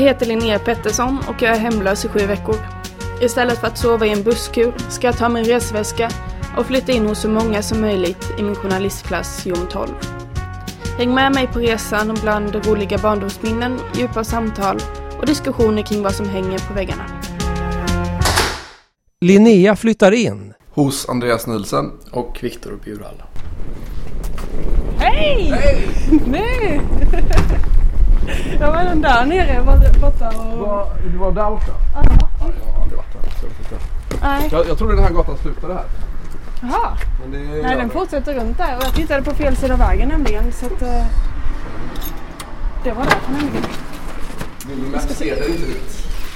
heter Linnea Pettersson och jag är hemlös i sju veckor. Istället för att sova i en busskur ska jag ta min resväska och flytta in hos så många som möjligt i min journalistklass Jom 12. Häng med mig på resan bland roliga barndomsminnen, djupa samtal och diskussioner kring vad som hänger på väggarna. Linnea flyttar in. Hos Andreas Nilsen. Och Viktor Bjurall. Hej! Nej! Jag var den där nere borta och... Du var där borta? Ja, jag har aldrig varit där. Så jag. Nej. jag, jag trodde den här gatan slutade här. Jaha. Men det Nej, den det. fortsätter runt där och jag tittade på fel sida av vägen nämligen så att... eh, det var därför nämligen. Vill du mest se?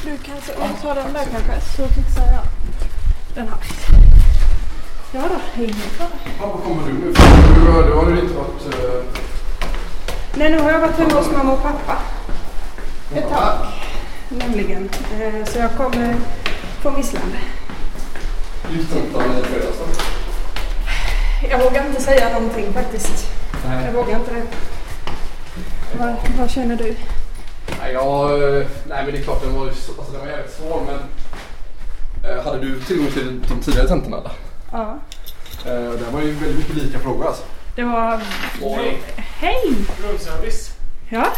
Du kanske, jag tar den där kanske så fixar jag den här. Ja då, hej var kommer du nu ifrån? Du, har- du har ju inte varit... Nej, nu har jag varit hemma hos mamma och pappa ett tag. Nämligen. Eh, Så jag kommer från Vislanda. Lyftuntan i fredags? Jag vågar inte säga någonting faktiskt. Jag vågar inte det. Vad, vad känner du? Nej, jag, eh, nej men det är klart den var, alltså, den var jävligt svår men... Eh, hade du tillgång till de tidigare tentorna? Ja. Det var ju väldigt mycket lika frågor alltså. Det var... Hej. Hej! Rumsservice. Ja?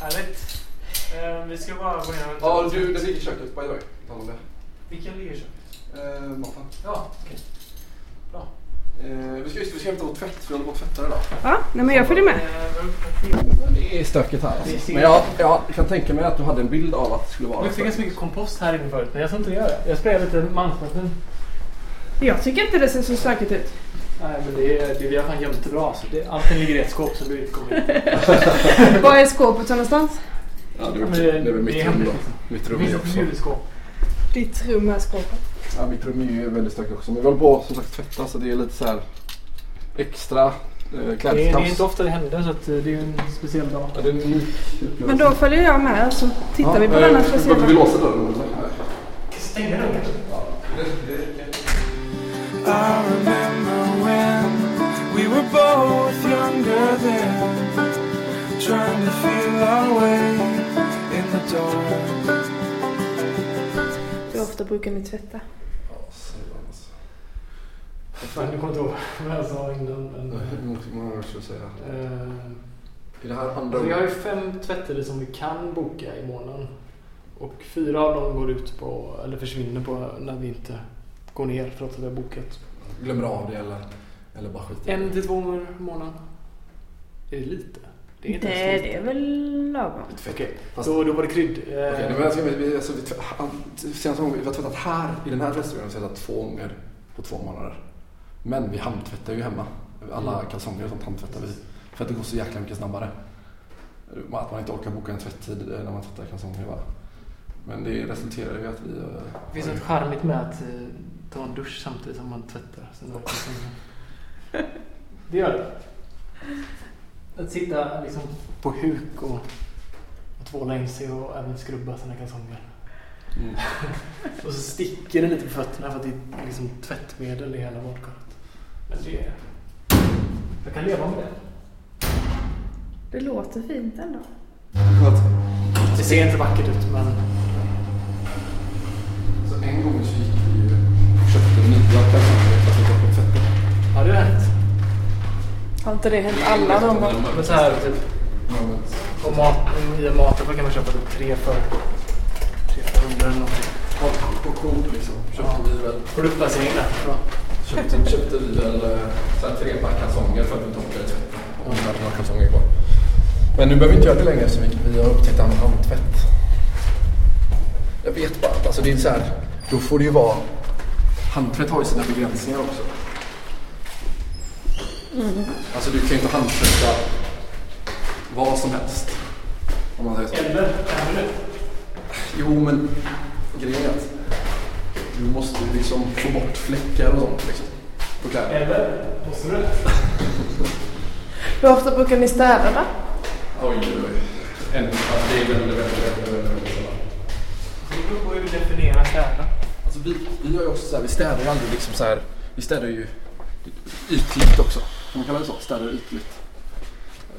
Härligt. Eh, vi ska bara gå in och Ja du, det ligger i köket by the way. Om det. Vilken ligger i köket? Eh, maten. Ja, okej. Bra. Eh, vi ska, just, vi ska hämta vår tvätt, för vi håller på att tvätta idag. Ja, nej men jag följer med. Det är stökigt här är alltså. Men jag, jag kan tänka mig att du hade en bild av att det skulle vara Det luktade ganska mycket kompost här inne förut, men jag tror inte det gör det. Jag sprayade lite mansvatten. Jag tycker inte det ser så stökigt ut. Nej, men det är, det, vi har fan gömt det bra. Så det, allting ligger i ett skåp som du inte kommer in. Var är skåpet någonstans? Ja, det, Ja, är, men det är väl det mitt rum då. liksom. Mitt Det rum är också. Ditt rum är skåpet. Ja, mitt rum är ju väldigt stökigt också. Men vi håller på som sagt tvätta så det är lite så här extra eh, Det är, det är inte ofta det händer, så att, eh, det är ju en speciell dag. Ja, det är en. Men då följer jag med så tittar vi på Ja, denna eh, speciella... Behöver vi låsa dörren eller? Nej. Stänga we were both younger then, trying to feel our way in the dark. Hur ofta brukar ni tvätta? Ja, sällan alltså. Fan, du kommer inte ihåg vad jag sa innan. Men, Hur många år ska jag säga? eh, Är det här andra Alltså vi har ju fem tvätterier som vi kan boka i månaden. Och fyra av dem går ut på, eller försvinner på när vi inte går ner trots att vi har bokat. Glömmer av det eller, eller bara skiter En till två gånger i månaden. Är det lite? Det är inte ens Nej, lite. det är väl lagom. Okej, Fast- då, då var det krydd. Eh, Okej, men alltså, vi, vi, alltså, vi, han- senaste gången vi har tvättat här i den här restaurangen så har vi tvättat två gånger på två månader. Men vi handtvättar ju hemma. Alla Mm. kalsonger och sånt handtvättar vi. För att det går så jäkla mycket snabbare. Att man inte orkar boka en tvätttid eh, när man tvättar kalsonger. Va? Men det resulterar ju i att vi... eh, det finns något charmigt med att eh, ta en dusch samtidigt som man tvättar. Sen. det gör det. Att sitta liksom på huk och, och tvåla in sig och även skrubba sina kalsonger. Mm. Och så sticker det lite på fötterna för att det är liksom tvättmedel i hela badkaret. Men det är... Jag kan leva med det. Det låter fint ändå. Det ser inte vackert ut men... Så en gång så gick vi ju och köpte nya kalsonger för att vi var på tvätten. Ja, det har hänt. Har inte det hänt alla de gånger? Men så här, typ, på mat, en mataffär kan man köpa typ tre för... Tre för hundra eller någonting. På Coop liksom köpte vi väl, Produktplacering där. Bra. köpte, köpte vi väl eh, så här tre par kalsonger för att orkade tvätta. Och vi hade några kalsonger kvar. Men nu behöver vi inte göra det längre så vi, vi har upptäckt annan handtvätt. Jag vet bara att alltså det är så här, då får det ju vara... Handtvätt har ju sina begränsningar också. Alltså du kan ju inte handtvätta vad som helst. Om man säger så. Eller, eller Jo, men grejen är att du måste ju liksom få bort fläckar och sånt liksom, på kläder. Eller, måste du det? Hur ofta brukar ni städa då? Oj, oj, oj. En, alltså, det är väldigt, väldigt, väldigt, väldigt, väldigt sällan. Det beror på hur du definierar städa. Alltså vi, vi gör ju också så här, vi städar ju aldrig liksom så här, vi städar ju ytligt också. Kan man kalla det så? Städar ytligt.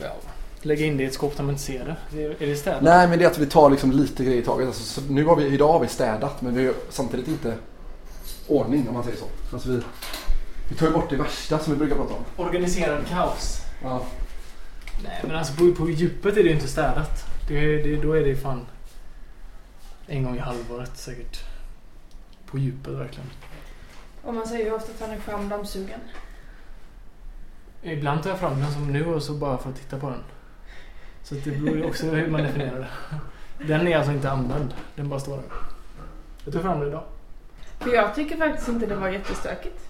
Ja. lägga in det i ett skåp där man inte ser det. är, det städat? Nej men det är att vi tar liksom lite grejer i taget. Alltså, så nu har vi, idag har vi städat men vi har samtidigt inte ordning om man säger så. Alltså, vi, vi tar ju bort det värsta som vi brukar prata om. Organiserad kaos. Ja. Nej men alltså på, på djupet är det ju inte städat. Det, det, då är det fan en gång i halvåret säkert. På djupet verkligen. Och man säger ju ofta att han är framdammsugaren. Ibland tar jag fram den som nu och så bara för att titta på den. Så det beror ju också hur man definierar det. Den är alltså inte använd. Den bara står där. Jag tog fram den idag. För jag tycker faktiskt inte det var jättestökigt.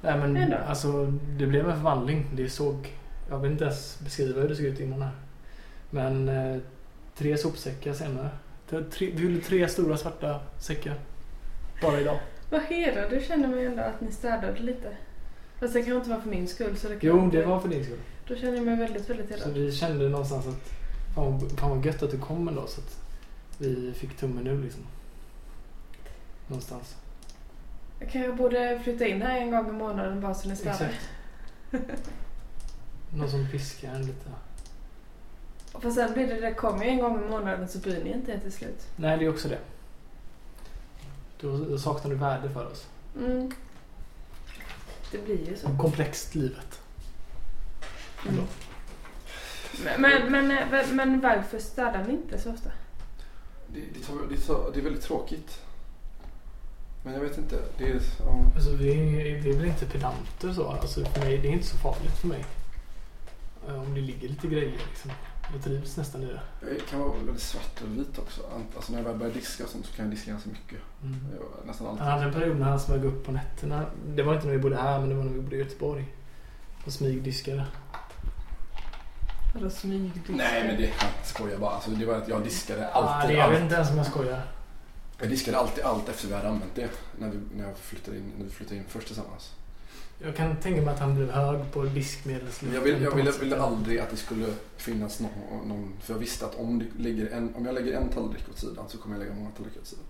Nej men Ändå. alltså det blev en förvandling. Det såg... Jag vill inte ens beskriva hur det såg ut innan här. Men eh, tre sopsäckar senare. Tre, vi gjorde tre stora svarta säckar. Bara idag. Vad hedrad du känner mig ändå att ni städade lite. Fast det kan inte vara för min skull. Så det kan Jo, det var för din skull. Då känner jag mig väldigt, väldigt Så hedrad. vi kände någonstans att fan, vad- fan vad gött att du kom ändå. Så att vi fick tummen ur liksom. Någonstans. Jag kan ju borde flytta in här en gång i månaden bara så ni städar. Exakt. Någon som piskar en lite. För sen blir det, det kommer en gång i månaden så bryr ni inte till slut. Nej, det är också det. Då, då saknar du värde för oss. Mm. Det blir ju så. Komplext livet. Mm. Men, men, men, men varför städar ni inte så ofta? Det, det, tar, det, tar, det är väldigt tråkigt. Men jag vet inte. Det är, ja. Alltså, vi, vi är väl inte pedanter så. Alltså, för mig, det är inte så farligt för mig. Eh, Om det ligger lite grejer liksom. Jag trivs nästan i det. Jag kan vara väldigt svart eller vit också. Alltså när jag väl börjar diska och sånt så kan jag diska ganska mycket. Mm. Jag, nästan alltid. Han hade en period när han smög upp på nätterna. Det var inte när vi bodde här, men det var när vi bodde i Göteborg. Och smygdiskade. Vadå smygdisk? Nej men det, jag skojar bara. Alltså, det var att jag diskade Ah, alltid. det, jag vet allt. inte ens om jag skojar. Jag diskade alltid allt efter vi hade använt det. När vi, när jag flyttade in, när vi flyttade in först tillsammans. Jag kan tänka mig att han blev hög på diskmedelslusten. Men jag vill, jag ville, något ville sätt. aldrig att det skulle finnas någon, någon... För jag visste att om, det ligger en, om jag lägger en tallrik åt sidan så kommer jag lägga många tallrikar åt sidan.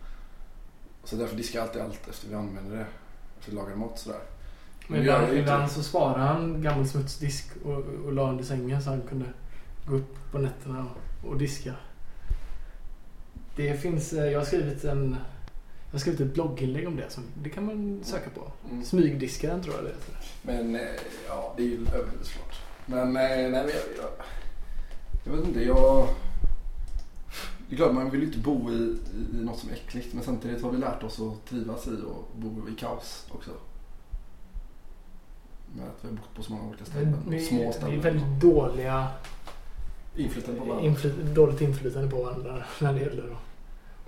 Så därför diskar jag alltid allt efter vi använder det. Efter vi lagar mat sådär. Men jag ibland, ibland så sparade han gammal smutsdisk och, och la under sängen så han kunde gå upp på nätterna och, och diska. Det finns, eh, jag har skrivit en jag har skrivit ett blogginlägg om det. Som, det kan man söka på. Mm. Smygdiskaren tror jag det heter. Men eh, ja, det är ju överdrivet såklart. Men eh, nej, men jag, jag, jag vet inte, jag... Det är klart man vill ju inte bo i, i, i något som är äckligt men samtidigt har vi lärt oss att trivas i och bo i kaos också. Med att vi har bott på så många olika ställen. Vi, små vi är ställen. väldigt dåliga, Inflytande på varandra. infly, dåligt inflytande på varandra när det gäller att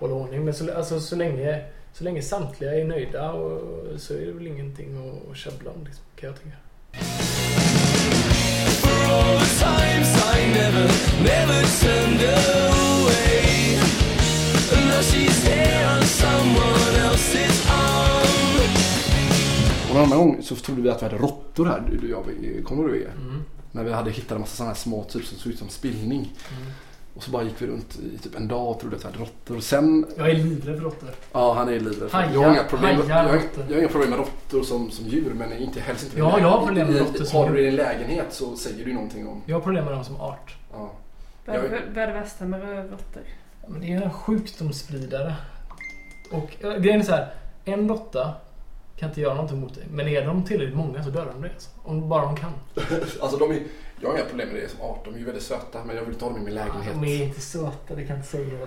hålla ordning. Men så, alltså, så, länge, så länge samtliga är nöjda och, så är det väl ingenting att, att käbbla om liksom, kan jag arm. Och en annan gång så trodde vi att vi hade råttor här. Du, du, jag, kommer du ihåg det? Mm. När vi hade hittat en massa sådana här små typ som såg ut som spillning. Mm. Och så bara gick vi runt i typ en dag och trodde att vi hade råttor. Och sen Jag är livrädd för råttor. Ja, han är livrädd. för- Jag har inga problem, jag, hajar, har- jag har inga problem med råttor som, som djur, men inte helst inte med Ja, jag har problem med råttor som Har du det i din lägenhet så säger du någonting om... Jag har problem med dem som art. Ja. Vad är, Jag- det- det värsta med rödråttor? Men det är en sjukdomsspridare. Och grejen är så här. En råtta kan inte göra någonting mot dig. Men är de tillräckligt många så dör de dig. Alltså. Om bara de kan. Alltså de är, jag har inga problem med det som art, de är ju väldigt söta, men jag vill inte ha dem i min lägenhet. De är inte söta, det kan jag inte säga.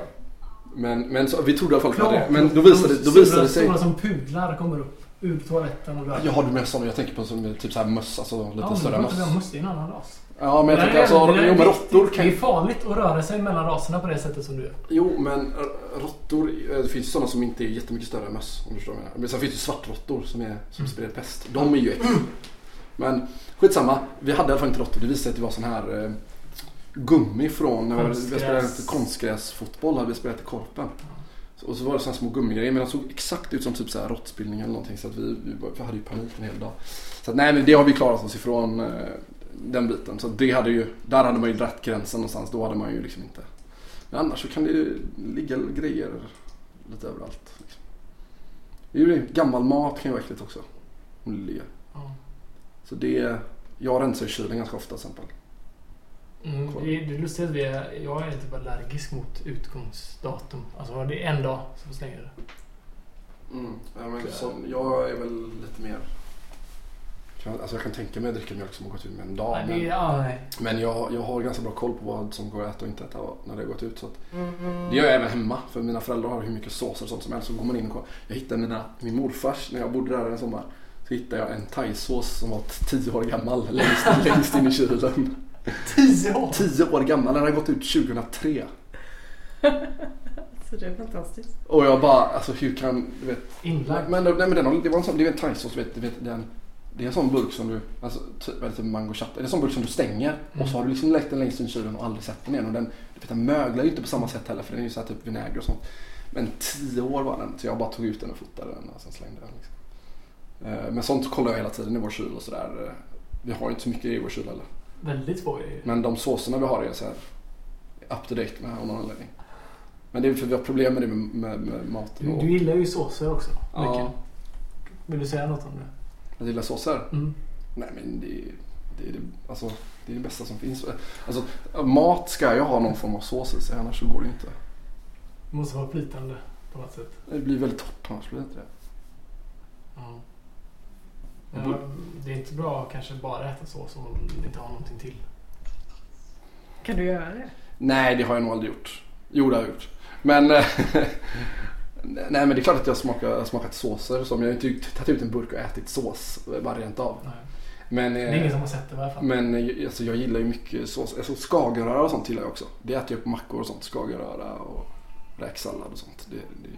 Men, men så, vi trodde i alla fall hade det. Men då visade, då visade det sig... Stora som pudlar kommer upp ur toaletten och dör. Ja, har du med sådana? Jag tänker på som typ så här möss, alltså lite Ja, större möss. om möss, det är en annan ras. Ja, men jag Det tänker där alltså, det där jo men råttor kan Det är farligt att röra sig mellan raserna på det sättet som du gör. Jo, men r- råttor, eh, det finns ju sådana som inte är jättemycket större än möss. Om du förstår vad jag menar. Men sen finns det svartråttor som, är, som Mm. sprider pest. De är ju äckliga. Men skitsamma, vi hade i alla fall inte råttor. Det visade att det var sån här eh, gummi från när vi spelade konstgräsfotboll. Hade vi spelat i Korpen. Och så var det såna små gummigrejer. Men de såg exakt ut som typ så här råttspillning eller någonting. Så att vi, vi, hade ju panik en hel dag. Så att, nej men det har vi klarat oss ifrån. Eh, den biten. Så det hade ju, där hade man ju dratt gränsen någonstans. Då hade man ju liksom inte. Men annars så kan det ligga grejer lite överallt. Liksom. Det är ju det. Gammal mat kan ju vara äckligt också. Om det ligger. Ja. Så det, jag rensar kylen ganska ofta till exempel. Mm, det, är, det är lustigt att vi är, jag är typ allergisk mot utgångsdatum. Alltså det är en dag så slänger det. Mm. Ja, men så, jag är väl lite mer... Kan, alltså jag kan tänka mig att dricka mjölk som har gått ut med en dag. Nej, det är, men ja, men jag, jag har ganska bra koll på vad som går att äta och inte äta när det har gått ut. Så att, det gör jag även hemma. För mina föräldrar har hur mycket såser och sånt som helst. Så går man in och kollar. Jag hittade mina, min morfars, när jag bodde där en sommar. Hittade jag en thaisås som var 10 år gammal längst, längst in i kylen. Tio år! 10 år gammal, den hade gått ut 2003. Så det är fantastiskt. Och jag bara, alltså hur kan, du vet. Inlagd. Men, nej, men den, det var en sån, det är en thaisås, du vet, du vet den. Det är en sån burk som du, alltså typ, mango chatta. Det är en sån burk som du stänger och så har du liksom lagt den längst in i kylen och aldrig sett den igen. Och den, du vet, den möglar ju inte på samma sätt heller för den är ju så här typ vinäger och sånt. Men 10 år var den så jag bara tog ut den och fotade den och sen slängde den. Liksom. Eh, Men sånt kollar jag hela tiden i vår kyl och sådär. Eh, Vi har ju inte så mycket i vår kyl heller. Väldigt få grejer. Men de såserna vi har är så här up to date med av någon anledning. Men det är för vi har problem med det med, med, med maten. Du, Och, du gillar ju såser också. ja, Mycket. Vill du säga något om det? jag gillar såser. Mm. Nej men det, det, är det, alltså, det är det bästa som finns. Alltså, mat ska ju ha någon form av sås i sig annars så går det inte. Det måste vara flytande på något sätt. Det blir väldigt torrt annars blir det inte det. Ja. Ja, det är inte bra att kanske bara äta sås om man inte har någonting till. Kan du göra det? Nej det har jag nog aldrig gjort. Jo det har jag gjort. Men eh, Nej men det är klart att jag smakar, har smakat såser som jag har inte tagit ut en burk och ätit sås bara rent av. Nej. Men, Det eh, är ingen som har sett det i alla fall. Men eh, alltså, jag gillar ju mycket sås. Alltså, skagenröra och sånt gillar jag också. Det äter jag på mackor och sånt. Skagenröra och räksallad och sånt. Det, det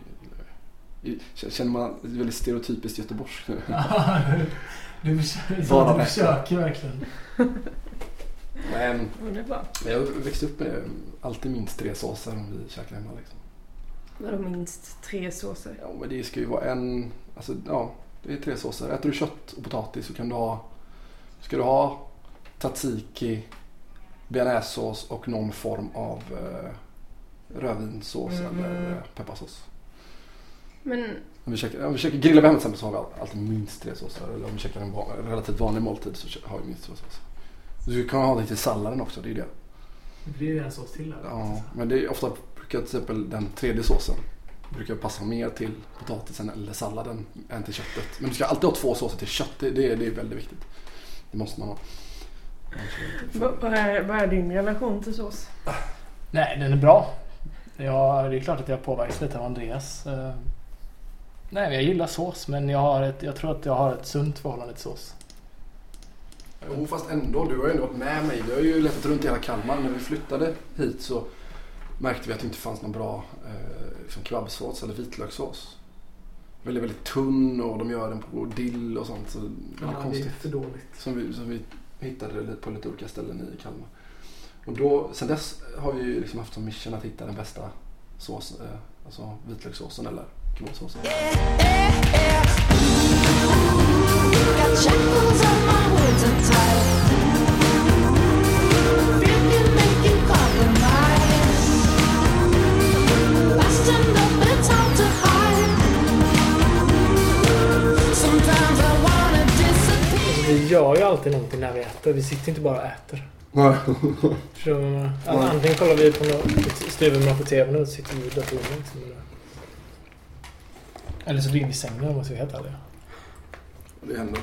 Känner man väldigt stereotypiskt göteborgskt nu? du, du rätt. försöker verkligen. Men jag växte upp med alltid minst tre såser om vi käkar hemma liksom. Vadå minst tre såser? Ja men det ska ju vara en, alltså ja, det är tre såser. Äter du kött och potatis så kan du ha, ska du ha tzatziki, bearnaisesås och någon form av eh, rödvinssås Mhm. eller pepparsås. Men Om vi käkar, om vi käkar grillar vi hemma så har vi alltid minst tre såser. Eller om vi käkar en van, relativt vanlig måltid så har vi minst två såser. Du kan ha det till salladen också, det är det. Det blir ju en sås till där. Ja, men det är ofta brukar till exempel den tredje såsen brukar passa mer till potatisen eller salladen än till köttet. Men du ska alltid ha två såser till kött. Det, det, är- det är väldigt viktigt. Det måste man ha. vad, vad, är, vad är din relation till sås? Nej, den är bra. Ja, det är klart att jag påverkas lite av Andreas. Nej, jag gillar sås men jag, har ett, jag tror att jag har ett sunt förhållande till sås. Jo, fast ändå. Du har ju ändå varit med mig. Vi har ju letat runt i hela Kalmar. När vi flyttade hit så märkte vi att det inte fanns någon bra eh, liksom kebabsås eller vitlökssås. Väldigt, väldigt tunn och de gör den på dill och sånt. Så Ja, det är konstigt. för dåligt. Som vi, som vi hittade lite på lite olika ställen i Kalmar. Och då, sen dess har vi ju liksom haft som mission att hitta den bästa sås, eh, alltså vitlökssåsen eller I wanna disappear. Vi gör ju alltid någonting när vi äter. Vi sitter inte bara och äter. Nej. Förstår du vad jag menar? Alltså. Antingen kollar vi på något, vi på tvn eller så sitter vi vid datorn. Liksom. Eller så ligger vi i sängen om man ska vara helt ärlig. Det händer.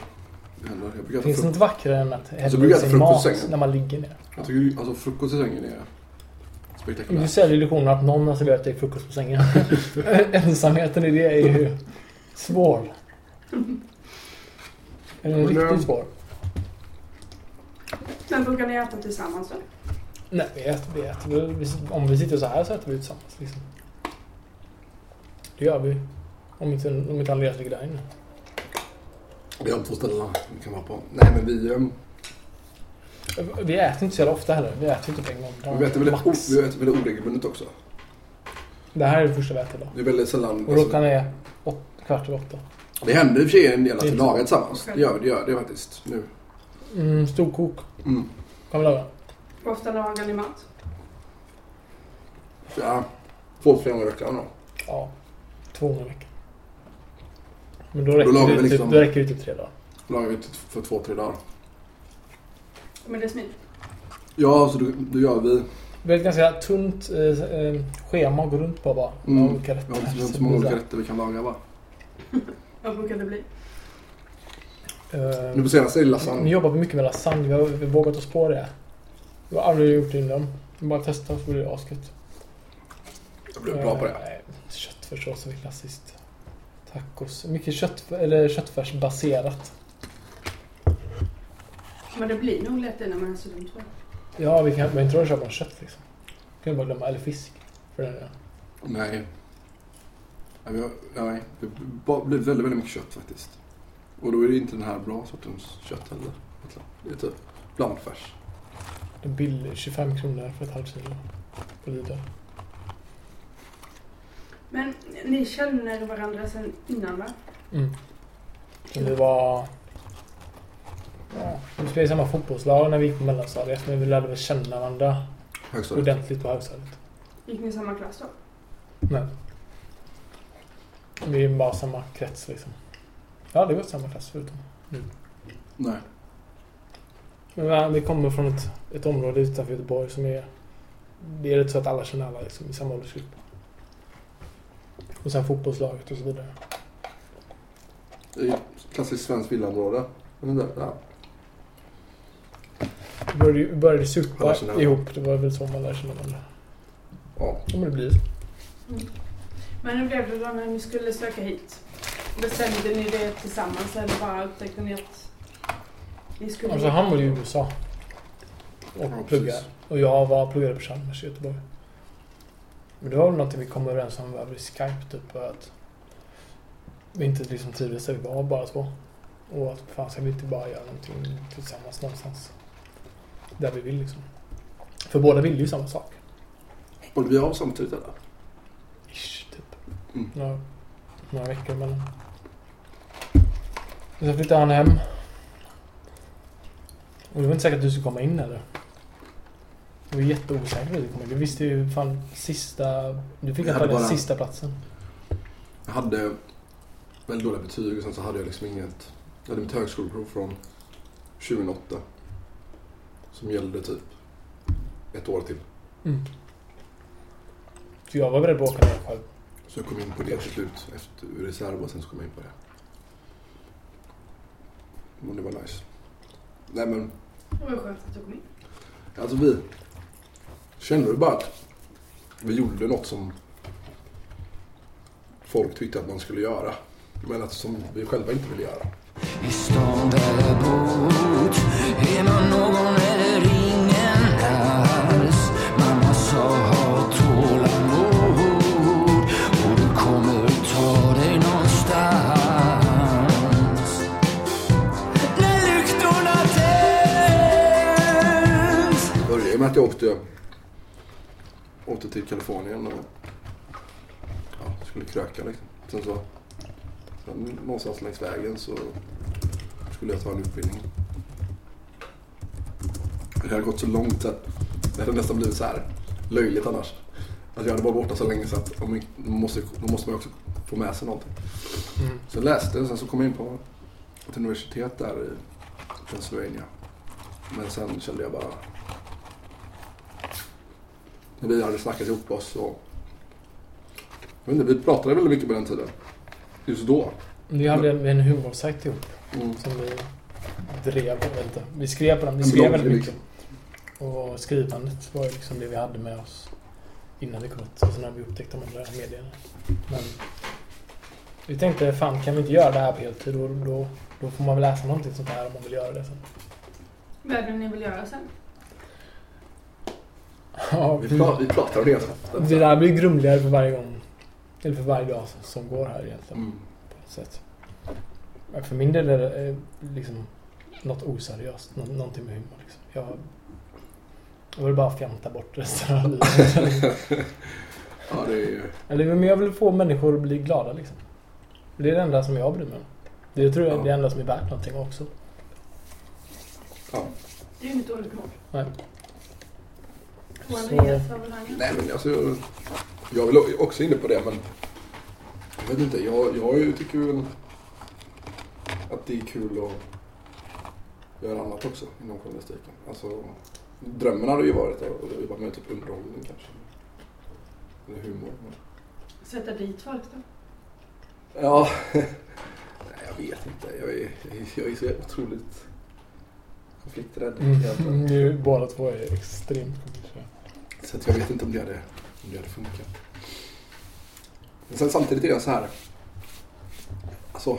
Det händer. Jag brukar Finns det något vackrare än att Alltså, hälla äta frukost mat när man ligger ner? Jag tycker alltså frukost i sängen är Du spektakulärt. säljer illusionen att någon har serverat dig frukost på sängen. Ensamheten i det är ju svår. Den är Men, riktigt svår. Men brukar ni äta tillsammans då? Nej, vi äter, vi äter. Om vi sitter så här så äter vi tillsammans. Liksom. Det gör vi. Om inte, om inte Andreas ligger där inne. Det är de två ställena vi kan vara på. Nej men vi, ehm, Vi äter inte så jävla ofta heller. Vi äter inte på en gång. vi äter väldigt, o, Max. vi äter väldigt oregelbundet också. Det här är det första vi äter idag. Det är väldigt sällan. Och klockan är åt, kvart över åtta. det händer i och för sig en del att vi lagar tillsammans. Det gör det, gör det faktiskt. Nu. Mm, storkok. Mm. Kan vi laga. Hur ofta lagar ni mat? Ja, två, tre gånger i veckan då. Ja, två gånger i veckan. Men då räcker, lagar det, vi typ, liksom- då räcker det typ tre dagar. Då lagar vi för två, tre dagar. Men det är smidigt. Ja, så då, då gör vi... Vi har ett ganska tunt eh, eh, schema att gå runt på bara. Mm. Med olika Vi rätter. har inte, vi har inte Så så många det olika rätter vi kan laga va? Vad brukar det bli? här, Nu på senaste är det Nu lasagne. jobbar vi mycket med lasagne. Vi har, vi har vågat oss på det. Vi har aldrig gjort det innan. Vi bara testar så blir det asgött. Jag blir bra på det. Eh, Köttfärssås är klassiskt. Tacos. Mycket kött, eller köttfärsbaserat. Men det blir nog lätt det när man är så dum tror jag. Ja, vi kan men inte köpa något kött liksom. Kan vi bara glömma. Eller fisk. För den delen. Nej. Nej, vi har, nej. Det blir väldigt, väldigt mycket kött faktiskt. Och då är det inte den här bra sortens kött heller. Det är typ blandfärs. Det är billigt. 25 kronor för ett halvt kilo. På Lidl. Men ni känner varandra sedan innan va? Mm. Men det var... Ja, vi spelade i samma fotbollslag när vi gick på mellanstadiet. Men vi lärde väl känna varandra Högstadiet. ordentligt på högstadiet. Gick ni i samma klass då? Nej. Vi är bara samma krets liksom. Jag har aldrig gått samma klass förutom nu. Nej. Men vi kommer från ett, ett område utanför Göteborg som är... Det är rätt så att alla känner alla liksom, i samma åldersgrupp. Och sen fotbollslaget och så vidare. Det är klassiskt svenskt villaområde. Ja. Vi började, började alla. ihop. Det var väl så man lärde känna varandra. ja. Ja, men det blir Men hur blev det då när ni skulle söka hit? Bestämde ni det tillsammans eller bara upptäckte ni att ni skulle Alltså han var ju i USA. Och Ja, pluggade. Och jag var pluggade på Chalmers i Göteborg. Men det var väl någonting vi kom överens om över Skype typ. Att vi inte liksom trivdes där vi var bara två. Och att fan ska vi inte bara göra någonting tillsammans någonstans. Där vi vill liksom. För båda vill ju samma sak. Och vi av samtidigt eller? Ish, typ. Mm. Några, några veckor mellan. Sen flyttade han hem. Och det var inte säkert att du skulle komma in eller? Du var jätteosäker på att du kom in. Du visste ju fan sista... Du fick hade den sista platsen. Jag hade väldigt dåliga betyg och sen så hade jag liksom inget... Jag hade mitt högskoleprov från 2008. Som gällde typ ett år till. Mm. Så jag var beredd på att åka ner själv. Så jag kom in på det till slut efter reserv och sen så kom jag in på det. Men det var nice. Nej men, Det var skönt att du kom in. alltså vi kände väl bara att vi gjorde något som folk tyckte att man skulle göra. Men att som vi själva inte ville göra. I där jag bott Är man någon eller ingen alls Mamma sa ha tålamod Och du kommer ta dig någonstans När lyktorna tänds Det började med att jag åkte, åkte till Kalifornien och ja, skulle kröka liksom. Sen så, sen någonstans längs vägen så skulle jag ta en utbildning. Det hade gått så långt så att det hade nästan blivit så här löjligt annars. Att jag hade varit borta så länge så att om, då, måste, då måste man också få med sig någonting. Mm. Så jag läste och sen så kom jag in på ett universitet där i Pennsylvania. Men sen kände jag bara... När vi hade snackat ihop oss och... Jag vet inte, vi pratade väldigt mycket på den tiden. Just då. Vi hade en, en humorsajt ihop. Mm. Som vi drev. Inte. Vi skrev på den. Vi En skrev blogg, väldigt mycket. liksom. Och skrivandet var ju liksom det vi hade med oss innan vi kom hit. Och sen har vi upptäckt de andra medierna. Men vi tänkte, fan kan vi inte göra det här på heltid? Då, då, då får man väl läsa någonting sånt här om man vill göra det sen. Vad är det ni vill göra sen? Ja, Vi, vi, pra, vi pratade om det så. det där blir grumligare för varje gång. Eller för varje dag som, som går här egentligen. Mm. På ett sätt. Men för min del är det eh, liksom något oseriöst. Nå, någonting med humor liksom. Jag, jag vill bara fjanta bort resten av livet. Ja, det är ju... Eller men jag vill få människor att bli glada liksom. Det är det enda som jag bryr mig om. Det tror jag är Ja. det enda som är värt någonting också. Ja. Det är ju inget dåligt mål. Nej. Så-? Nej men alltså... Jag, jag är också inne på det men... Jag vet inte, jag, jag tycker väl att det är kul att göra annat också inom journalistiken. Alltså Drömmen hade ju varit att jobba med typ underhållning kanske. Eller humor. Sätta dit folk då? Ja, nej, jag vet inte. Jag är, jag är så otroligt konflikträdd. egentligen. Mm. Båda två är extremt komplicerade. Så jag vet inte om det hade, om det hade funkat. Men sen samtidigt är jag så här. Alltså,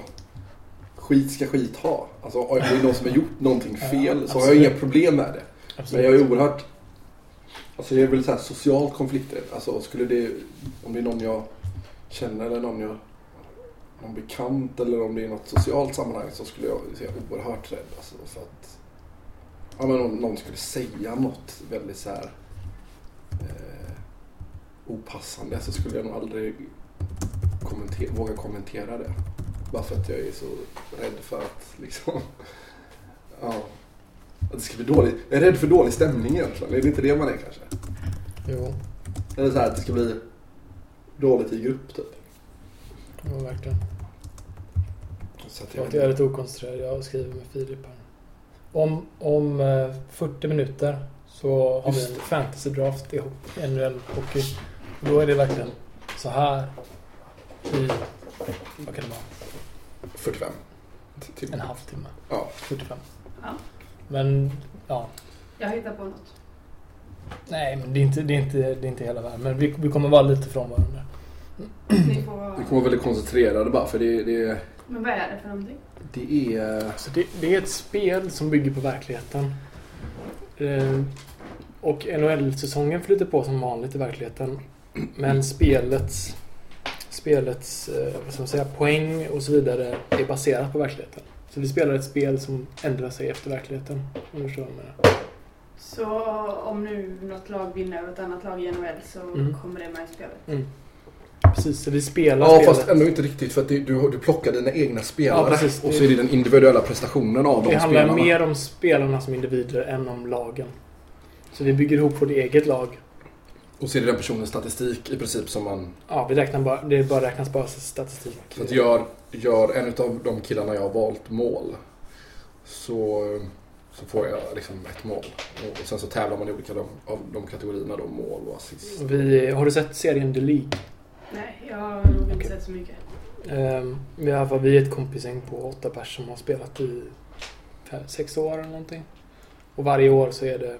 skit ska skit ha. Alltså, om det är någon som har gjort någonting fel så har jag absolut. inga problem med det. Men jag är oerhört... Alltså jag är väl så här socialt konflikträdd. Alltså skulle det... Om det är någon jag känner eller någon jag... Någon bekant eller om det är något socialt sammanhang så skulle jag säga oerhört rädd. Alltså för att... Ja men om någon skulle säga något väldigt så här... Eh, opassande så skulle jag nog aldrig kommenter- våga kommentera det. Bara för att jag är så rädd för att liksom... Ja. Att det ska bli dåligt. Jag är rädd för dålig stämning egentligen. Är det inte det man är kanske? Jo, Eller så här att det ska bli dåligt i grupp typ. ja, verkligen. Så att Jag är lite okoncentrerad. Jag skriver med Filip här. Om, om eh, 40 minuter så har vi en fantasy-draft ihop. NHL hockey. Och Då är det verkligen så här i, vad kan det vara, 45. Till. en halvtimme. Ja. 45. Ja. Men, ja. Jag hittar på något. Nej, men det är inte, det är inte, det är inte hela världen. Men vi, vi kommer vara lite från varandra. Ni får... Vi kommer vara väldigt koncentrerade bara för det, det, Men vad är det för någonting? det är... Så det, det är ett spel som bygger på verkligheten. Och NHL-säsongen flyter på som vanligt i verkligheten. Men spelets, spelets eh, vad ska man säga, poäng och så vidare är baserat på verkligheten. Så vi spelar ett spel som ändrar sig efter verkligheten. Om du förstår vad jag menar. Så om nu något lag vinner över ett annat lag i NHL så Mm. kommer det med i spelet? Precis, så vi spelar Ja spelet. fast ändå inte riktigt för att du, du, du plockar dina egna spelare Ja, precis. och så är det den individuella prestationen av de Det handlar spelarna. mer om spelarna som individer än om lagen. Så vi bygger ihop vårt eget lag. Och så är det den personens statistik i princip som man... Ja, vi räknar bara, det bara räknas bara statistik. Så att gör, gör en av de killarna jag har valt mål så, så får jag liksom ett mål. Och, och sen så tävlar man i olika de, av de kategorierna då, mål och assist. Vi, har du sett serien The League? Nej, jag har nog inte Okej. sett så mycket. Um, vi, har, vi är ett kompisgäng på åtta personer som har spelat i fem, sex år eller någonting. Och varje år så är det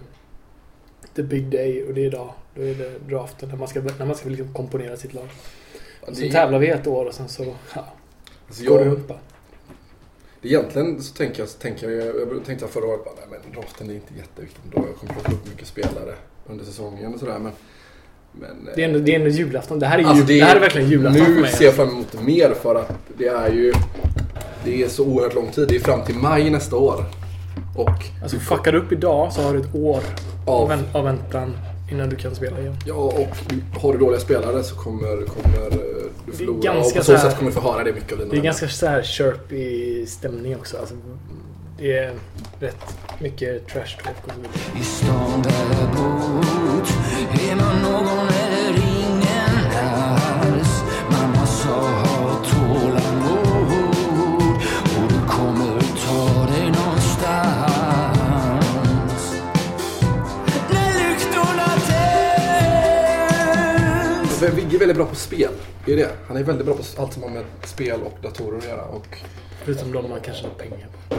The Big Day och det är idag. Då är det draften när man ska, när man ska liksom komponera sitt lag. Ja, Sen det, tävlar vi ett år och sen så ja, alltså går det runt bara. det egentligen så tänker jag, tänker jag, jag tänkte förra året bara, nej men draften är inte jätteviktigt då. Jag kommer plocka upp mycket spelare under säsongen och sådär men... men Det är ändå, det är ändå julafton. Det här är, Alltså, jul, det, här är verkligen julafton för Nu mig. ser jag fram emot det mer för att det är ju... Det är så oerhört lång tid. Det är fram till maj nästa år. Och Alltså fuckar du upp idag så har du ett år av, av, vänt, av väntan innan du kan spela igen. ja, och har du dåliga spelare så kommer, kommer eh, du förlora. ganska och på så så här- sätt kommer du få höra det mycket av dina Det är vänner. ganska så här chirpy stämning också. Alltså, det är rätt mycket trash talk och så vidare. Men Vigge är väldigt bra på spel. Det är det. Han är väldigt bra på allt som har med spel och datorer att göra. Och, Förutom de man kanske har pengar på.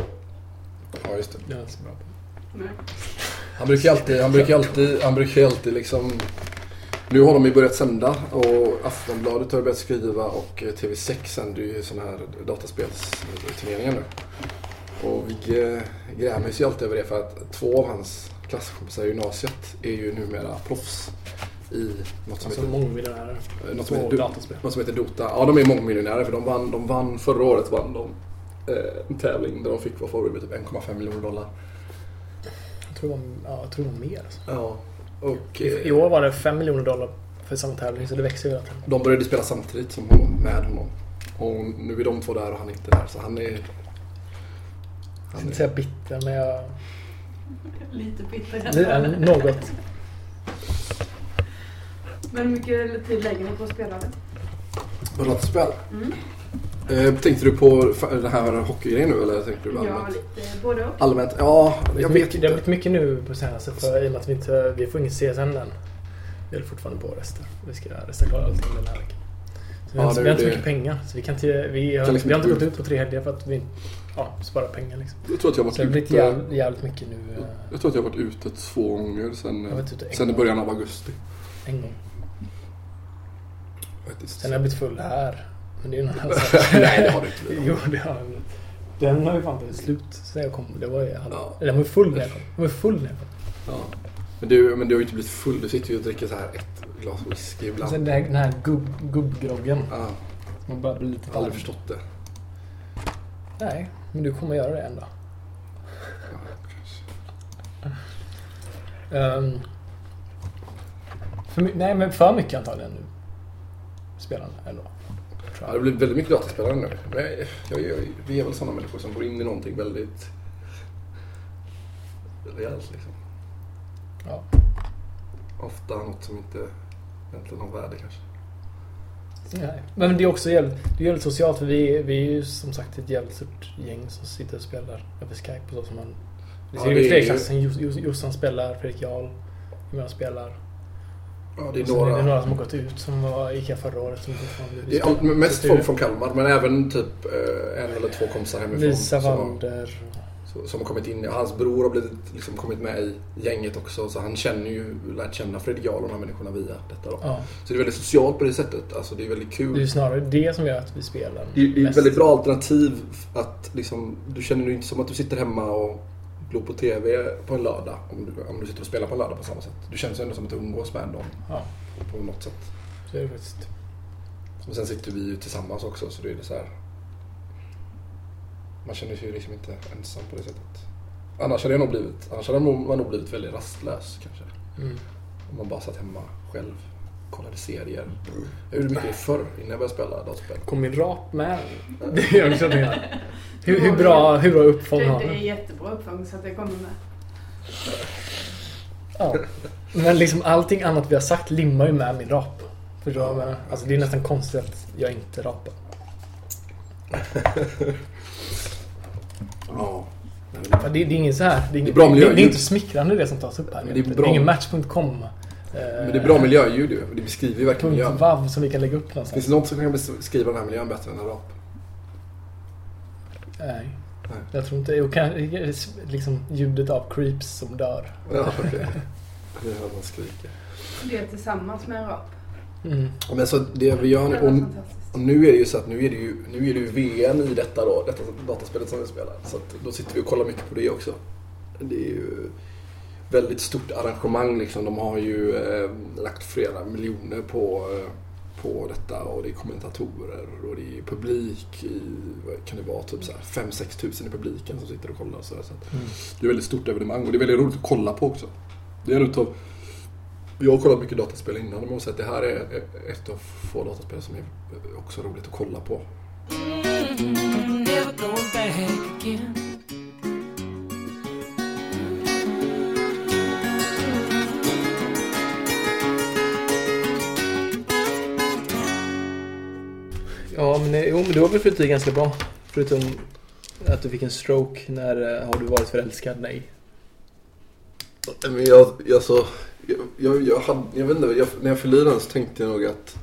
ja, just det. Det är han så bra på. Nej. Han brukar ju alltid, han brukar alltid, han brukar ju alltid liksom... Nu har de ju börjat sända och Aftonbladet har börjat skriva och eh, TV6 sänder ju sådana här dataspelsturneringar nu. Och Vigge grämer sig ju alltid över det för att två av hans klasskompisar i gymnasiet är ju numera proffs i något som, Alltså heter, mångmiljonärer. eh, något, som heter, dataspel. något som heter Dota. Ja, de är mångmiljonärer för de vann, de vann förra året vann de eh, en tävling där de fick vad får vi, typ 1,5 miljoner dollar. Jag tror var, ja, jag tror det var mer. Alltså. Ja. Och, I, eh, I år var det 5 miljoner dollar för samma tävling så det växer ju hela tiden. De började spela samtidigt som honom, med honom. Och nu är de två där och han är inte där. Så han är... Jag Han ska inte är säga bitter men jag... Lite bitter. Något. Men hur mycket tid lägger ni på att spela det? på dataspel. Mm. Eh, tänkte du på den här hockeygrejen nu eller tänkte du Ja, allmänt? lite både och. Allmänt? Ja, jag vet mycket, Det har inte. blivit mycket nu på senaste för i och med att vi inte vi får inget CSN än. Vi håller fortfarande på att resta. Vi ska resta klara allting den här veckan. Så vi, Ja, har, inte- vi har inte det- mycket pengar. Så vi, kan inte, vi, har, Kan liksom vi har inte inte gått ut på tre helger för att vi ja, sparar pengar. Liksom. Jag tror att jag har Så det har varit blivit jävligt, jävligt mycket nu. eh, jag tror att jag har varit ute två gånger sen, Jag varit sen i början av augusti. En gång. Faktiskt. Sen har jag blivit full här. Men det är ju en annan sak. Nej, det har du inte blivit. Jo, det har jag blivit. Den har ju fan tagit slut sen jag kom. Det var ju, Ja. Den var full när jag kom. Den var full när jag kom. Ja. Men, du, men du har ju inte blivit full. Du sitter ju och dricker så här ett glas whisky Och ibland. sen den här, den här gubb, gubbgroggen. Ja, Man börjar bli lite jag har aldrig förstått det. Nej, men du kommer göra det ändå. Ja, kanske. Um, för, nej, men för mycket antagligen nu. Spelande ändå. Ja, jag. det blir väldigt mycket dataspelare nu. Men jag, jag, jag, vi är väl sådana människor som går in i någonting väldigt rejält liksom. Ja. Ofta något som inte egentligen har värde kanske. Nej. Men det är också jävligt, det är jävligt socialt för vi, vi är ju som sagt ett jävligt stort gäng som sitter och spelar över Skype och så som man... Ja, det ju är fler ju-. Jos- Jos- Jossan spelar, Fredrik Jarl och spelar. Ja, det är är några. det några som har gått ut som var Ica förra året som. Det är mest folk från Kalmar men även typ eh, en eller två kompisar hemifrån. Lisa som, så- som har kommit in. Hans bror har blivit, liksom, kommit med i gänget också så han känner ju, lärt känna Fredrik Jarl och de här människorna via detta då. Ja, Så det är väldigt socialt på det sättet. Alltså det är väldigt kul. det är ju snarare det som gör att vi spelar Det är, det är ett väldigt bra alternativ att liksom, du känner ju inte som att du sitter hemma och glor på TV på en lördag. Om du, om du sitter och spelar på en lördag på samma sätt. Du känner ändå som att du umgås med dem Ja, på något sätt. så är det faktiskt. Och sen sitter vi ju tillsammans också så det är så här. Man känner sig ju liksom inte ensam på det sättet. Annars hade jag nog blivit, annars hade man nog blivit väldigt rastlös kanske. Mm. Om man bara satt hemma själv, kollade serier. Jag gjorde mycket förr innan jag började spela dataspel. Kom min rap med? Det är också det. Hur, hur bra, hur bra uppfång Det, har det är jättebra uppfång så att det kommer med. Ja. Men liksom allting annat vi har sagt limmar ju med min rap. Förstår du vad jag menar? Alltså det är nästan konstigt att jag inte rapar. Ja. Det, det är ingen så här. Det är, ingen, bra det, det är inte smickrande det som tas upp här. Det är det bra. är ingen Match.com. Men det är bra miljöljud ju. Det beskriver ju verkligen miljön. Vav som vi kan lägga upp Finns någonstans. det något som kan beskriva den här miljön bättre än en rap? Nej. Nej. Jag tror inte... Och kan, liksom ljudet av creeps som dör. Ja, okej. Det hör man skriker. Det tillsammans med en rap. Mm. Men så det vi gör nu, och nu är det ju så att nu är det ju, nu är det ju VM i detta då, detta dataspelet som vi spelar. Så att då sitter vi och kollar mycket på det också. Det är ju väldigt stort arrangemang liksom. De har ju eh, lagt flera miljoner på, eh, på detta och det är kommentatorer och det är publik i, vad kan det vara, typ så här 5-6 tusen i publiken som sitter och kollar och. Så att Mm. det är väldigt stort evenemang och det är väldigt roligt att kolla på också. Det är en utav, jag har kollat mycket dataspel innan och man måste säga att det här är ett av få dataspel som är också roligt att kolla på. Never men, eh, jo, men du har väl flyttat i ganska bra? Förutom att du fick en stroke när eh, har du varit förälskad? Nej. Men jag, jag, så, jag, jag, jag, hade, jag vet inte, jag, när jag fyllde i den så tänkte jag nog att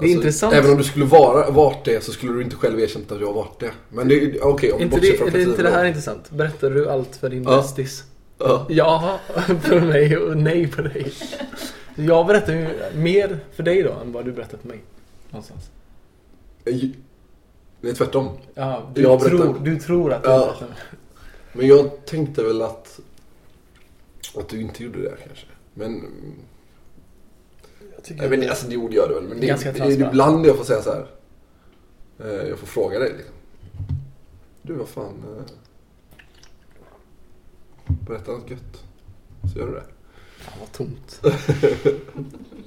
Det är intressant. Även om du skulle vara varit det så skulle du inte själv erkänt att har varit det. Men det är okej, om inte det, från är det inte det här då. intressant? Berättar du allt för din Ja. bästis? Ja. Ja, för mig och nej på dig. Jag berättar ju mer för dig då än vad du berättar för mig. Någonstans. Det är tvärtom. Ja, du, Jag berättar- tror, du tror att du Ja. berättar. Men jag tänkte väl att att du inte gjorde det kanske. Men Jag tycker jag inte, alltså det gjorde jag det väl. Men det, Ganska det är ibland jag får säga så här. eh, Jag får fråga dig liksom. Du vad fan. eh, Berätta något gött. Så gör du det. Fan vad tomt.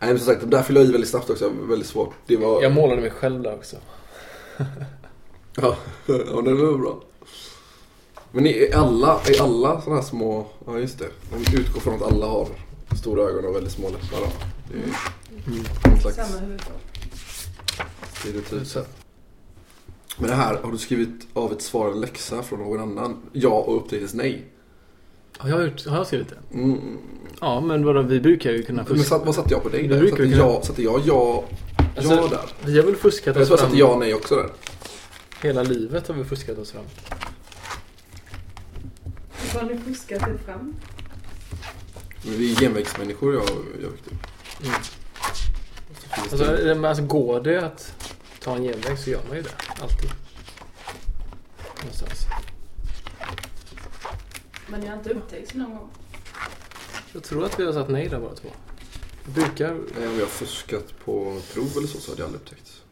Nej men som sagt, där fyller jag i väldigt snabbt också. Väldigt svårt. Det var... Jag målade mig själv där också. Ja, ja det var bra. Men är alla, är alla sådana här små, ja just det. De utgår från att alla har stora ögon och väldigt små läppar då. Det är Mm. någon slags, Samma huvudfärg. Det är det typ så. Men det här, har du skrivit av ett svar eller läxa från någon annan? Ja och upptäcktes nej. Har jag, gjort, har jag skrivit det? Mm. Ja, men vadå, vi brukar ju kunna Men fuska. satt, vad satte jag på dig där? brukar Satte kunna- jag, satte jag ja, Alltså, ja där? Vi har väl fuskat Jag oss jag fram. satte ja och nej också där. Hela livet har vi fuskat oss fram. Har ni fuskat er fram? Men vi är genvägsmänniskor jag, jag vet inte. Mm. Alltså, det- men alltså går det att ta en genväg så gör man ju det. Alltid. Någonstans. Men ni har inte upptäckts någon gång? Jag tror att vi har sagt nej där bara två. Vi brukar... Nej, om jag har fuskat på prov eller så så hade jag aldrig upptäckt.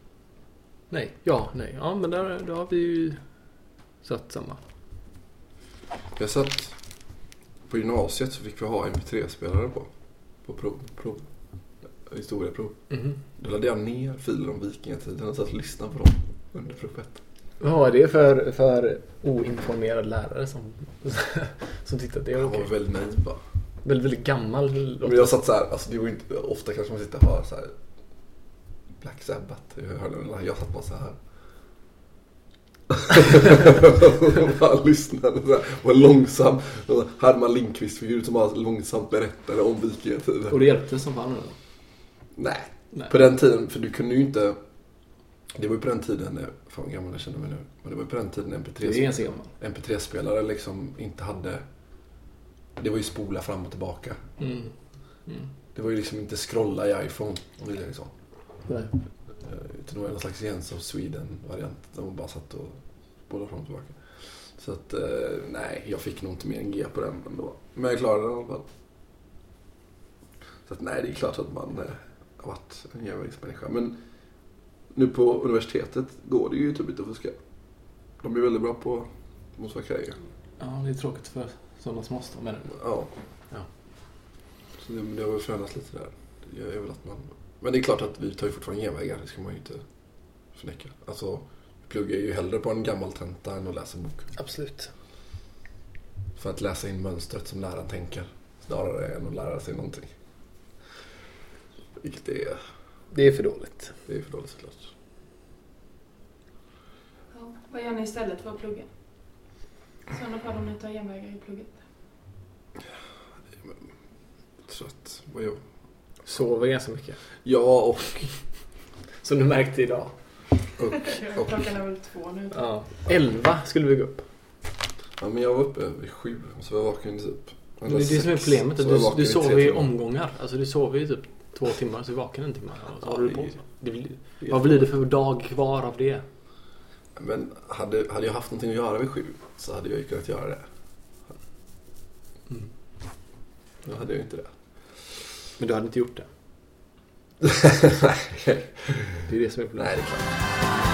Nej. Ja, nej. Ja, men där, där har vi ju satt samma. Jag satt på gymnasiet så fick vi ha MP3-spelare på. På prov. prov. Historieprov. Mhm. Då laddade jag ner filer om vikingatiden och satt och lyssnade på dem under provet. Vad var det för, för oinformerad lärare som, som tyckte att det var okej? var väldigt naiv bara. Väldigt, väldigt gammal. Men jag satt så här, alltså det var inte, ofta kanske man sitter och hör så här Black Sabbath. Jag, hörde, jag satt bara så här. och bara lyssnade så här. Var långsam. Herman Lindqvist-figur som bara långsamt berättade om vikingatiden. Och det hjälpte som fan. eller? Nej, Nej. på den tiden, för du kunde ju inte Det var ju på den tiden, när- fan vad gammal jag känner mig nu Men det var ju på den tiden Det är ganska gammal. MP3-spelare liksom inte hade Det var ju spola fram och tillbaka Mm. Mm. Det var ju liksom inte scrolla i iPhone om det är så. Nej. Eh, Utan det var någon slags Jens of Sweden-variant där man bara satt och spolade fram och tillbaka. Så att, eh, nej, jag fick nog inte mer än G på den ändå. Men jag klarade den i alla fall. Så att nej, det är klart att man eh, har varit en genvägsmänniska. Men nu på universitetet går det ju typ inte att fuska. De är väldigt bra på att motsvara grejer. Ja, det är tråkigt för sådana som oss då, menar du? Ja. Ja. Så det, det har väl förändrats lite där. Det gör väl att man... Men det är klart att vi tar ju fortfarande genvägar, det ska man ju inte förneka. Alltså, vi pluggar ju hellre på en gammal tenta än att läsa en bok. Absolut. För att läsa in mönstret som läraren tänker. Snarare än att lära sig någonting. Vilket är, Det är för dåligt. det är för dåligt såklart. Ja. Vad gör ni istället för att plugga? I sådana fall om ni tar genvägar i plugget. Trött. Vad gör Sover ganska mycket. Ja, och... Som du märkte idag. och, och Klockan är väl två nu. Ja. Elva skulle vi gå upp. ja, men jag var uppe vid sju, så var jag vaken typ... Det är det som är problemet. så Du, du sover i omgångar. Alltså du sover ju typ två timmar så är vaken en timme. Håller du på ju-. Det blir, vad blir det för dag kvar av det? Men hade, hade jag haft någonting att göra vid sju så hade jag ju kunnat göra det. Mm. Nu hade jag inte det. Men du hade inte gjort det. Nej, Det är det som är problemet. det är klart.